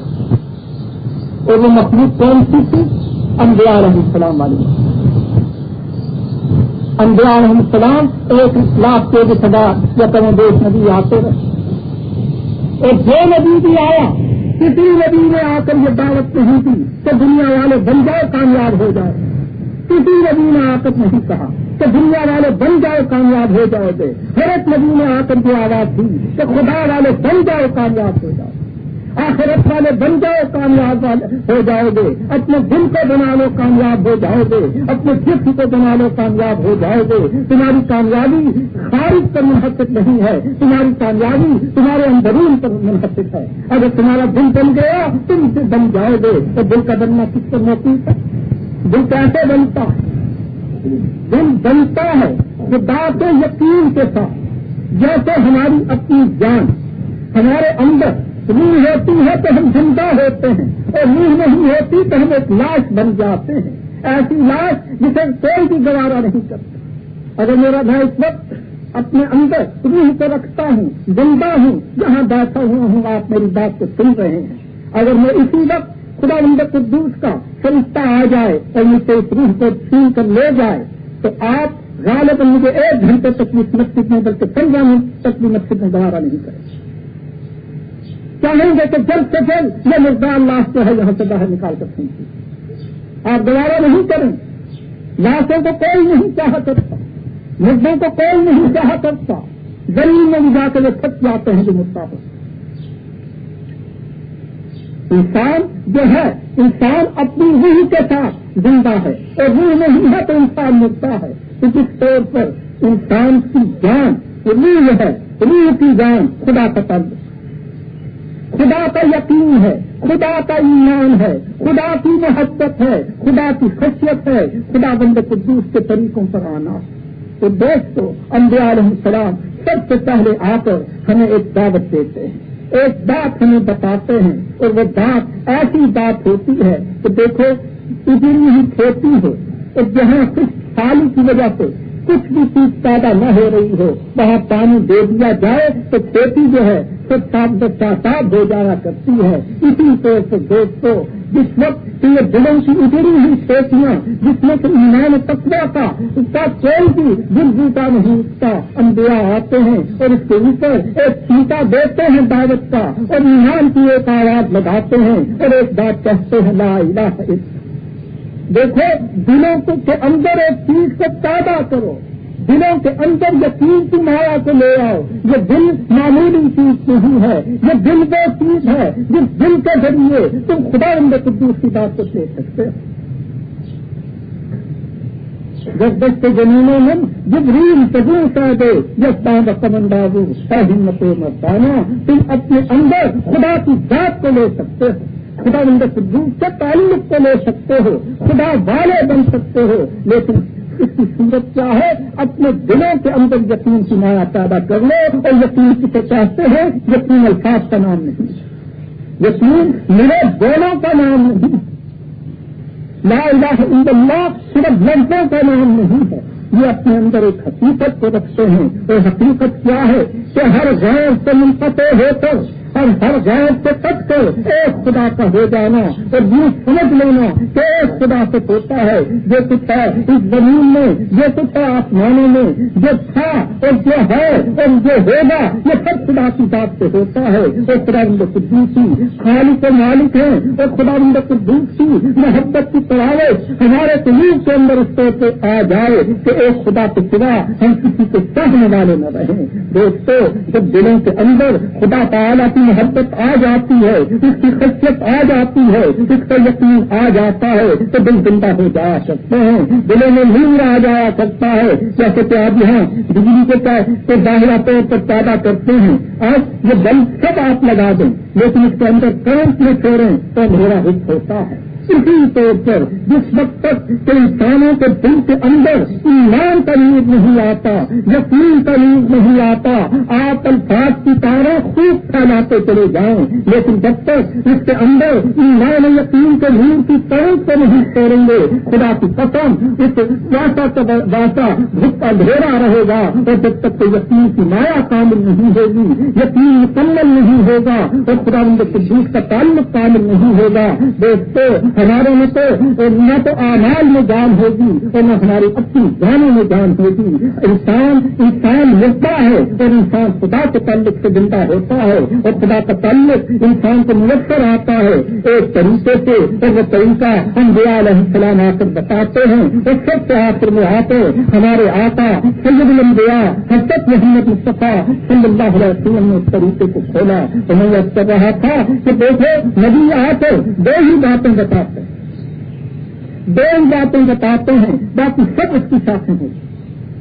اور وہ مخلوق کون سی تھی؟ انبیاء علیہ السلام والی انبیاء علیہ السلام ایک لاکھ کے سدا یا کم دیش نبی آتے رہے۔ اور جو نبی بھی آیا، کسی نبی نے آ کر یہ دعوت نہیں دی کہ دنیا والے بن جائے، کامیاب ہو جائے۔ کسی نبی نے آ کر نہیں کہا۔ کہ دنیا والے بن جاؤ کامیاب ہو جاؤ گے ہر ایک نبی نے آ کر کے آواز دی کہ خدا والے بن جاؤ کامیاب ہو جاؤ۔ آخرت والے بن جاؤ کامیاب ہو جاؤ گے اپنے دل کو بنا لو کامیاب ہو جاؤ گے اپنے جسم کو بنا لو کامیاب ہو جاؤ گے تمہاری کامیابی خارج پر منحصر نہیں ہے۔ تمہاری کامیابی تمہارے اندرون پر منحصر ہے۔ اگر تمہارا دل بن گیا، تم سے بن جاؤ گے تو دل کا بننا کس پر موقف ہے؟ دل کیسے بنتا ہے؟ دل بنتا ہے خدا کے یقین کے ساتھ۔ جیسے ہماری اپنی جان، ہمارے اندر روح ہوتی ہے تو ہم زندہ ہوتے ہیں اور روح نہیں ہوتی تو ہم ایک لاش بن جاتے ہیں۔ ایسی لاش جسے کوئی بھی گوارا نہیں کرتا۔ اگر میرا بھائی اس وقت اپنے اندر روح کو رکھتا ہوں، زندہ ہوں، جہاں بیٹھا ہوا ہوں، آپ میری بات کو سن رہے ہیں۔ اگر میں اسی وقت خدا اندر قدوس کا فرشتہ آ جائے اور مجھے اس روح کو چھین کر لے جائے، تو آپ غالب مجھے ایک گھنٹے تک اس مسجد میں، بلکہ پندرہ منٹ تک بھی مسجد میں دوبارہ نہیں کریں چاہیں گے کہ جلد سے جلد یہ مردا اللہ جو ہے یہاں سے باہر نکال کر سنتی آپ دوبارہ نہیں کریں۔ لاشوں کو کوئی نہیں چاہ کرتا۔ مردوں کو کوئی نہیں چاہ کرتا۔ زمین میں بھی جا کے وہ تھک جاتے ہیں جو مدعا ہوتا انسان جو ہے، انسان اپنی روح کے ساتھ زندہ ہے، اور روح نہیں ہے تو انسان ملتا ہے۔ تو جس طور پر انسان کی جان روح ہے، روح کی جان خدا کا تب خدا کا یقین ہے، خدا کا ایمان ہے، خدا کی محبت ہے، خدا کی خصیت ہے۔ خدا بند قدوس کے طریقوں پر آنا۔ تو دوستو، انبیاء علیہ السلام سب سے پہلے آ کر ہمیں ایک دعوت دیتے ہیں۔ ایک بات ہمیں بتاتے ہیں اور وہ بات ایسی بات ہوتی ہے کہ دیکھو اتنی ہی کھیتی ہو اور جہاں کچھ خالی کی وجہ سے کچھ بھی چیز پیدا نہ ہو رہی ہو، وہاں پانی دے دیا جائے تو کھیتی جو ہے سب صاف ہو جایا کرتی ہے۔ اسی طور سے دوستوں جس وقت یہ دلوں کی اجڑی ہوئی کھیتیاں جس میں سے ایمان تقوا کا، اس کا کوئی بھی دل بوٹا نہیں اٹھتا۔ انبیاء آتے ہیں اور اس کے اوپر ایک چیتا دیتے ہیں دعوت کا، اور ایمان کی ایک آواز لگاتے ہیں اور ایک بات کہتے ہیں، لا الہ دیکھو، دلوں کے اندر ایک چیز کو پیدا کرو۔ دلوں کے اندر یقین کی مایا کو لے آؤ۔ یہ دل معمولی چیز نہیں ہے۔ یہ دل وہ چیز ہے جس دل کے ذریعے تم خدا اندر قدوس کی بات کو لے سکتے جب دست زمینوں میں جب ریم سبو کر دے جب پاؤں کمن بابو ہمت مردانہ، تم اپنے اندر خدا کی ذات کو لے سکتے ہو۔ خدا اندر سے دوسرے تعلق کو لے سکتے ہو۔ خدا والے بن سکتے ہو۔ لیکن اس کی صورت کیا ہے؟ اپنے دلوں کے اندر یقین کی مایا پیدا کر لو اور یقین کسے چاہتے ہیں، یقین الفاظ کا نام نہیں۔ یقین میرے دونوں کا نام نہیں۔ لا الہ الا اللہ صرف لڑکوں کا نام نہیں ہے۔ یہ اپنے اندر ایک حقیقت کو رکھتے ہیں۔ اور حقیقت کیا ہے کہ ہر غیر سے منقطع ہو کر اور ہر غیر سے کٹ کر ایک خدا کا ہو جانا اور یہ سمجھ لینا کہ ایک خدا سے ہوتا ہے۔ جو کچھ ہے اس زمین میں جو کچھ ہے آسمانوں میں۔ جو تھا اور جو ہے اور جو ہوگا۔ یہ سب خدا کی بات سے ہوتا ہے۔ اور خدا بند قدوسی خالق و مالک ہے۔ اور خدا بند قدوسی محبت کی تلاوت ہمارے قلوب کے اندر اس طور پہ آ جائے کہ ایک خدا کے سوا ہم کسی کو چاہنے والے نہ رہیں۔ دوستو، جب دلوں کے اندر خدا تعالیٰ کی محبت آ جاتی ہے، اس کی خصیت آ جاتی ہے، اس کا یقین آ جاتا ہے تو دل زندہ ہو جا سکتے ہیں دلوں میں نیند آ جایا سکتا ہے۔ جیسے کہ آپ یہاں بجلی کے ظاہرہ طور پر پیدا کرتے ہیں، آج یہ بل سب آپ لگا دیں، لیکن اس کے اندر کرنٹ میں چھوڑیں تو میرا حص ہوتا ہے؟ اسی طور پر جس وقت تک کہ انسانوں کے دل کے اندر ایمان کا نیند نہیں آتا، یقین کا نیند نہیں آتا، آپ الفاظ کی تاریں خوب پھیلاتے چلے جائیں، لیکن جب تک اس کے اندر ایمان یقین کے نیند کی طرح کو نہیں چھوڑیں گے، خدا کی قسم اس واسا کا واسا بھوک اندھیرا رہے گا اور جب تک کہ یقین کی مایا کامل نہیں ہوگی، یقین مکمل نہیں ہوگا اور خدا کے دوست کا تعلق کامل نہیں ہوگا دوستوں ہمارے میں تو نہ تو آمال میں جان ہوگی اور نہ ہماری اپنی جانوں میں جان ہوگی۔ انسان انسان ملتا ہے اور انسان خدا کے تعلق سے زندہ ہوتا ہے اور خدا کا تعلق انسان کو میسر آتا ہے۔ ایک طریقے سے اور وہ طریقہ ہم دیا علیہ السلام آ کر بتاتے ہیں اور سب سے آخر میں آتے ہمارے آتا سید الانبیاء حضرت محمد مصطفیٰ صلی اللہ علیہ وسلم نے اس طریقے کو کھولا۔ تو میں یہ کر رہا تھا کہ دیکھو، نبی آ کر دو ہی باتیں بتا دو باتیں بتاتے ہیں، باقی سب اس کی ساتھیں ہوتی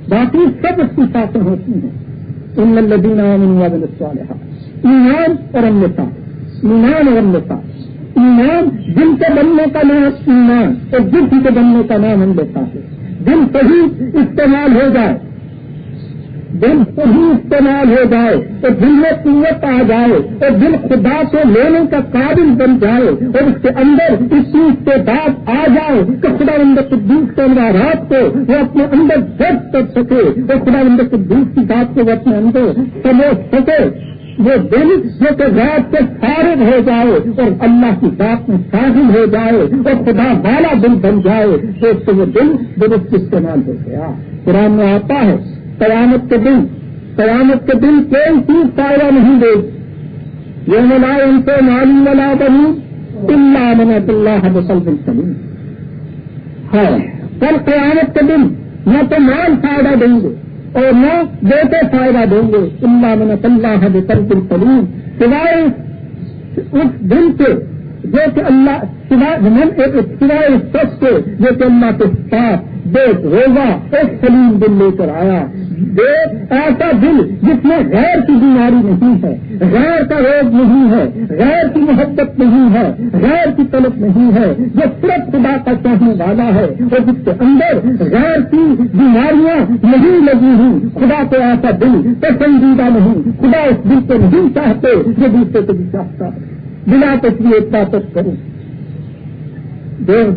باقی سب اس کی ساتھیں ہوتی ہیں۔ ان لدینہ ایمان اور امتا ایمان اور امتا ایمان دل کے بننے کا نام ایمان، اور جسم کے بننے کا نام ہم لیتا ہے۔ دل صحیح استعمال ہو جائے۔ دل صحیح استعمال ہو جائے تو دل میں قوت آ جائے اور دل خدا سے لینے کا قابل بن جائے اور اس کے اندر اس چیز کے بعد آ جائے کہ خدا اندر کے دوس کے رات کو وہ اپنے اندر درد کر سکے اور خدا اندر کے دوس کی بات کو وہ اپنے اندر سمجھ سکے، وہ دل جو کہ رات سے فارغ ہو جائے اور اللہ کی بات میں شامل ہو جائے اور خدا والا دل بن جائے، تو اس سے وہ دل درست استعمال ہو گیا۔ قرآن میں آتا ہے قیامت کے دن، قیامت کے دن کوئی چیز فائدہ نہیں دے یہ ملا ان سے معلوم ملا بنی اللہ منت اللہ بسل بن سلیم۔ ہے کل قیامت کے دن نہ تو مال فائدہ دیں گے اور نہ بیٹے فائدہ دیں گے۔ اللہ منت اللہ بسل بن سلیم۔ سوائے اس دن سے جو کہ اللہ، سوائے سوائے اس شخص سے جو کہ اللہ کے ساتھ دیکھ ہوگا ایک سلیم دل لے کر آیا۔ ایسا دل جس میں غیر کی بیماری نہیں ہے، غیر کا روگ نہیں ہے، غیر کی محبت نہیں ہے، غیر کی طلب نہیں ہے۔ جو صرف خدا کا چاہنے والا ہے اور جس کے اندر غیر کی بیماریاں نہیں لگی ہوئی خدا کو ایسا دل پسندیدہ نہیں، خدا اس دل کو نہیں چاہتے جو دوسرے کو بھی چاہتا ہے۔ بنا تصویر طاقت کروں۔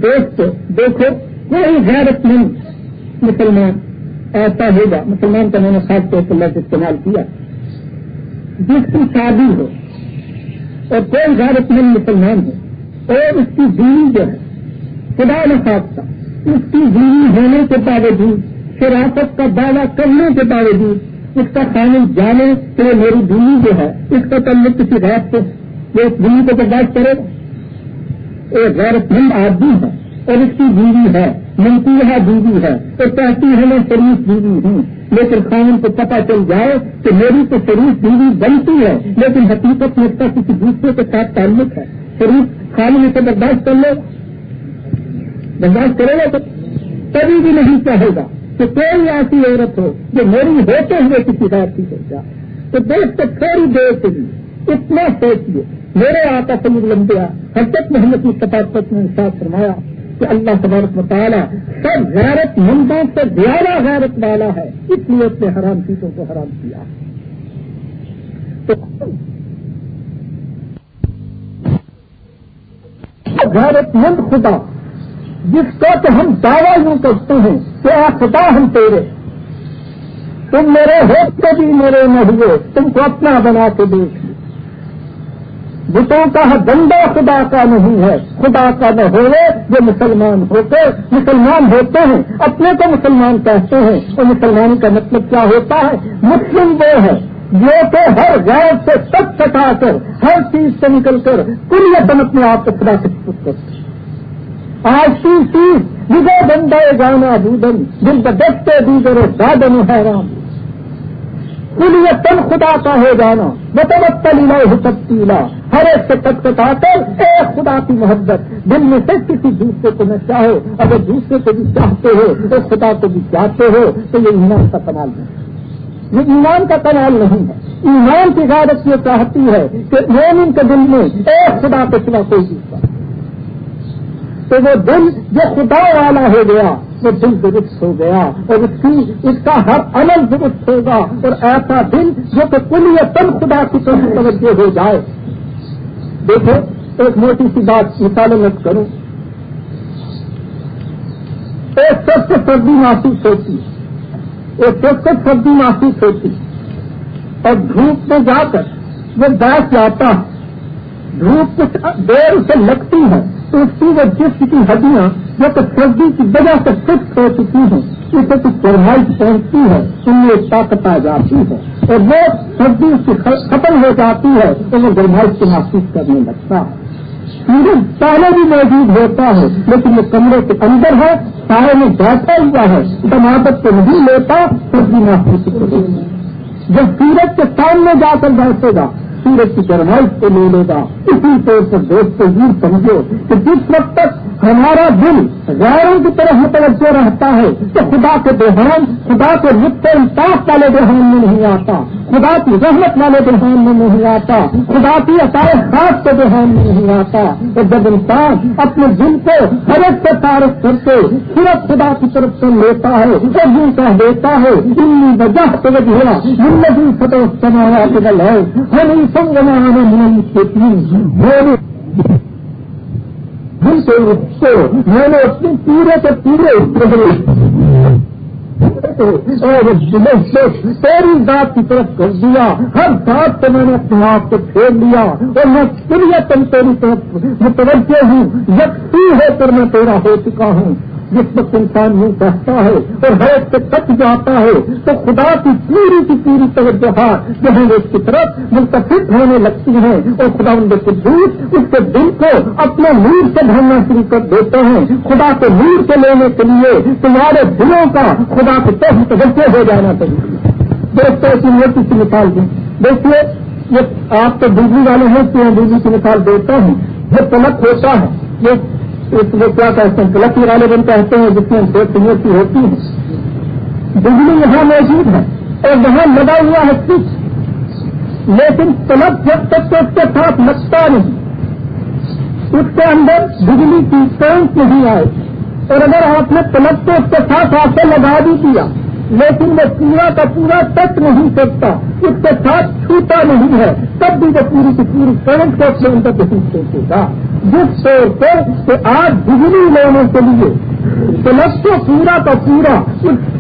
دوست دیکھو۔ کوئی غیرت مند مسلمان ایسا ہوگا، مسلمان کا میں نے خاص طور پر لفظ استعمال کیا، جس کی شادی ہو اور کوئی غیرت مند مسلمان ہو اور اس کی بیوی جو ہے، خدا نخواستہ اس کی بیوی ہونے کے باوجود شراکت کا دعویٰ کرنے کے باوجود، اس کا قانون جانے کہ میری بیوی جو ہے، اس کا تعلق کسی غیر سے، وہ اس بیوی کو برداشت کرے گا؟ ایک غیرت مند آدمی ہے۔ اور اس کی ہے منتیہ بیوی ہے، تو کہتی ہے، میں شریف بیوی ہوں۔ لیکن خان کو پتہ چل جائے کہ میری تو شریف بیوی بنتی ہے، لیکن حقیقت میں اس کا کسی دوسرے کے ساتھ تعلق ہے۔ شریف، خان میں سے برداشت کر لو۔ برداشت کرے گا تو کبھی بھی نہیں چاہے گا کہ کوئی ایسی عورت ہو جو میری ہوتے ہوئے کسی غیر کی ہو جائے تو دیکھ کے تھوڑی دیر سے بھی اتنا سوچیے۔ میرے آتا سمجھ لمبیا حضرت محمد کی ثقافت نے ساتھ فرمایا کہ اللہ تبارک مطالعہ سب غیرت مندوں سے زیادہ غیرت والا ہے، اس لیے اس نے حرام چیزوں کو حرام کیا۔ تو غیرت مند خدا، جس کا کہ ہم دعویٰ یوں کرتے ہیں کہ آ خدا ہم تیرے، تم میرے ہوتے بھی میرے نہ ہوئے، تم کو اپنا بنا کے دیکھ بتوں کا بندہ خدا کا نہیں ہے۔ خدا کا نہ ہوئے جو مسلمان ہوتے مسلمان ہوتے ہیں۔ اپنے کو مسلمان کہتے ہیں۔ تو مسلمان کا مطلب کیا ہوتا ہے؟ مسلم وہ ہے جو کہ ہر غیر سے سب کٹا کر، ہر چیز سے نکل کر کل یقین اپنے آپ کو خدا سے کرتے آج کی چیز بگے بندہ گانا بودن دل بدستے دیگر دادن حیران۔ کل یہ تن خدا کا ہو جانا۔ بتبت لیلا تبتیلا ہر ایک سے کٹ کٹا کر ایک خدا کی محبت، دل میں سے کسی دوسرے کو نہ چاہو۔ اگر دوسرے کو بھی چاہتے ہو، تو خدا کو بھی چاہتے ہو، تو یہ ایمان کا کمال نہیں یہ ایمان کا کمال نہیں ہے۔ ایمان کی عادت یہ چاہتی ہے کہ مومن کے دل میں ایک خدا کے سوا کوئی دوسرا تو وہ دل جو خدا والا ہو گیا، وہ دل درست ہو گیا۔ اور اس کی، اس کا ہر عمل درست ہوگا۔ اور ایسا دل جو کہ کل یہ تب خدا کی طرف توجہ ہو جائے۔ دیکھو، ایک موٹی سی بات مثال مت کروں۔ ایک سب سے سردی محسوس ہوتی ایک سب سے سردی محسوس ہوتی اور دھوپ میں جا کر وہ بیٹھ جاتا دھوپ کچھ دیر اسے لگتی ہے۔ تو اس وہ جس کی ہڈیاں جو کہ سردی کی وجہ سے فکس ہو چکی ہیں، اسے کچھ چڑھائی پہنچتی ہے، ان میں طاقت آ جاتی ہے۔ اور وہ سردی کی ختم ہو جاتی ہے، تو وہ گرمائی سے محسوس کرنے لگتا ہے۔ سورج پہلے بھی موجود ہوتا ہے، لیکن وہ کمرے کے اندر ہے سارے میں بیٹھا ہوا ہے۔ دماغت کو نہیں لیتا، سردی محسوس کرے جب سورج کے سامنے جا کر بیٹھے گا سورج کی گرمائش کو لے لے گا۔ اسی طور سے دوست یہ سمجھو کہ جس وقت تک ہمارا دل غیروں کی طرح متوجہ رہتا ہے تو خدا کے دہان خدا کے لطف انصاف والے دہان میں نہیں آتا۔ خدا کی رحمت والے دہان میں نہیں آتا، خدا کی عطائے خاص کے دہان میں نہیں آتا۔ تو جب انسان اپنے دل کو ہر ایک سے تعارف کر کے صرف خدا کی طرف سے لیتا ہے جب یوں کہہ دیتا ہے اتنی وجہ سے وجہ زندگی فتح سمایا کے دل ہے ہم سنگنا میرے جن سے میں نے پورے کے پورے تیری ذات کی طرف کر دیا، ہر ذات سے میں نے اپنے آپ کو پھیر لیا اور میں پھر تم تیری طرف متوجہ ہوں یکتی ہو کر میں تیرا ہو چکا ہوں۔ جس وقت انسان یوں کہتا ہے اور حید سے کٹ جاتا ہے، تو خدا کی پوری کی پوری توجہات ہاں، جو ہے اس کی طرف منتخب ہونے لگتی ہیں اور خدا ان کے دودھ اس کے دل کو اپنے نور سے بھرنا شروع کر دیتے ہیں خدا کے نور سے لینے کے لیے تمہارے دلوں کا خدا کی طرف توجہ ہو جانا چاہیے۔ دوستوں کی موٹی سی مثال دی۔ دیکھیے یہ آپ تو بجلی والے ہیں کہ بجلی کی مثال دیتا ہوں۔ یہ پلک ہوتا ہے۔ یہ اس لیے کیا کہتے ہیں؟ کلکی والے بن کہتے ہیں جس میں دو سنگوں کی ہوتی ہے بجلی یہاں موجود ہے اور وہاں لگا ہوا ہے کچھ۔ لیکن پلک جب تک تو اس کے ساتھ لگتا نہیں۔ اس کے اندر بجلی کی پینٹ نہیں آئے اور اگر آپ نے پلک کو اس کے ساتھ آپ سے لگا بھی دیا لیکن وہ پورا کا پورا ٹچ نہیں کرتا، اس کے ساتھ چھوٹا نہیں ہے۔ تب بھی وہ پوری کی پوری کرنٹ کو اپنے اندر نہیں سوچے گا۔ جس طور پر کہ آج بجلی لینے کے لیے پلس پورا کا پورا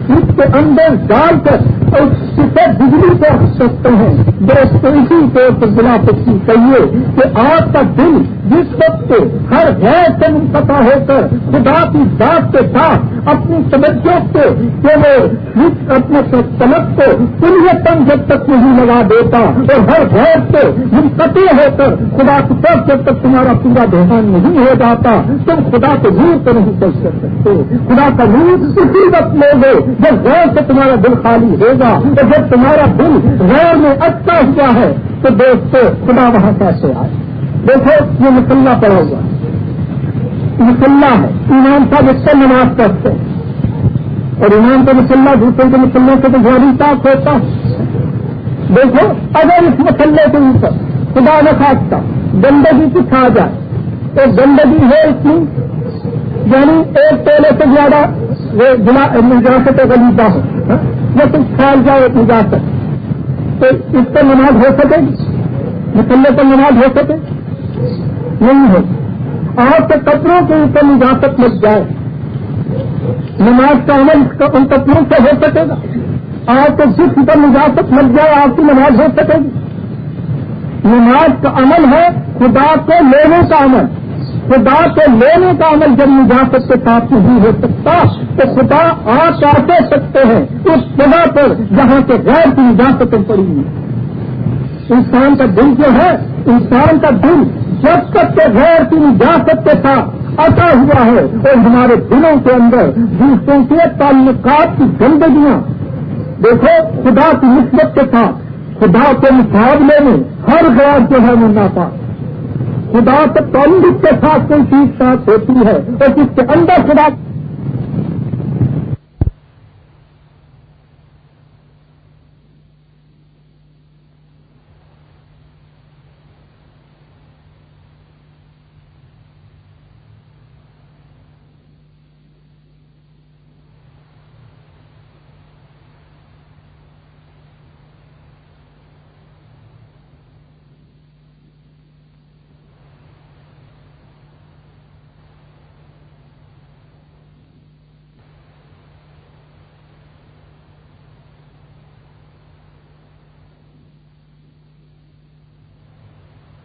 اس کے اندر ڈال کر اور اسے بجلی کر سکتے ہیں۔ دوست اسی طور پر بلا سکتی کہیے کہ آپ کا دل جس وقت ہر غیر سے منقطع ہو کر خدا کی بات کے ساتھ اپنی توجہ کو کہ وہ اپنے سمجھ کو پوری تنگ جب تک نہیں لگا دیتا اور ہر غیر سے منقطع ہو کر خدا کی طرف جب تک تمہارا پورا دھیان نہیں ہو جاتا، تم خدا کو نور کو نہیں کر سکتے۔ خدا کا نور اسی وقت لے گے جب غیر سے تمہارا دل خالی ہوگا تو جب تمہارا دل غیر میں اچھا ہوا ہے تو دوستو، خدا وہاں کیسے آئے؟ دیکھو، یہ مسلح پڑا ہوا مسلح ہے۔ ایمان صاحب اس سے نماز پڑھتے ہیں۔ اور ایمان کے مسلح دوسرے کے مسلح سے تو گھوڑی صاف ہوتا ہے۔ دیکھو، اگر اس مسلے کے اوپر خدا نہ گندگی کی کھا جائے، تو گندگی ہے اس کی۔ یعنی ایک تولے سے زیادہ وہ نجاست غلیبہ ہو ہاں؟ وہ کچھ جائے ایک نجاست۔ تو اس پر نماز ہو سکے؟ گی مسلے پر نماز ہو سکے؟ نہیں ہو آپ کے کپڑوں کے اوپر نجاست مت جائے۔ نماز کا عمل ان کپڑوں سے ہو سکے گا۔ آپ کے جسم پر نجاست مت جائے، آپ کی نماز ہو سکے گی۔ نماز کا عمل ہے خدا کو لینے کا عمل۔ خدا کو لینے کا عمل جب نجاست کے ساتھ نہیں ہو سکتا، تو خدا آپ آتے سکتے ہیں۔ اس جگہ پر جہاں کے غیر کی نجاستیں پڑی ہوئی انسان کا دل جو ہے، انسان کا دل جب تک کے غیر کی نجاست کے ساتھ اٹا ہوا ہے۔ اور ہمارے دلوں کے اندر دوسروں کے تعلقات کی گندگیاں، دیکھو، خدا کی نسبت کے ساتھ، خدا کے مقابلے میں ہر غیر جو ہے وہ ناپاک خدا سے تعلق کے ساتھ کوئی چیز ساتھ ہوتی ہے، اور جس کے اندر خدا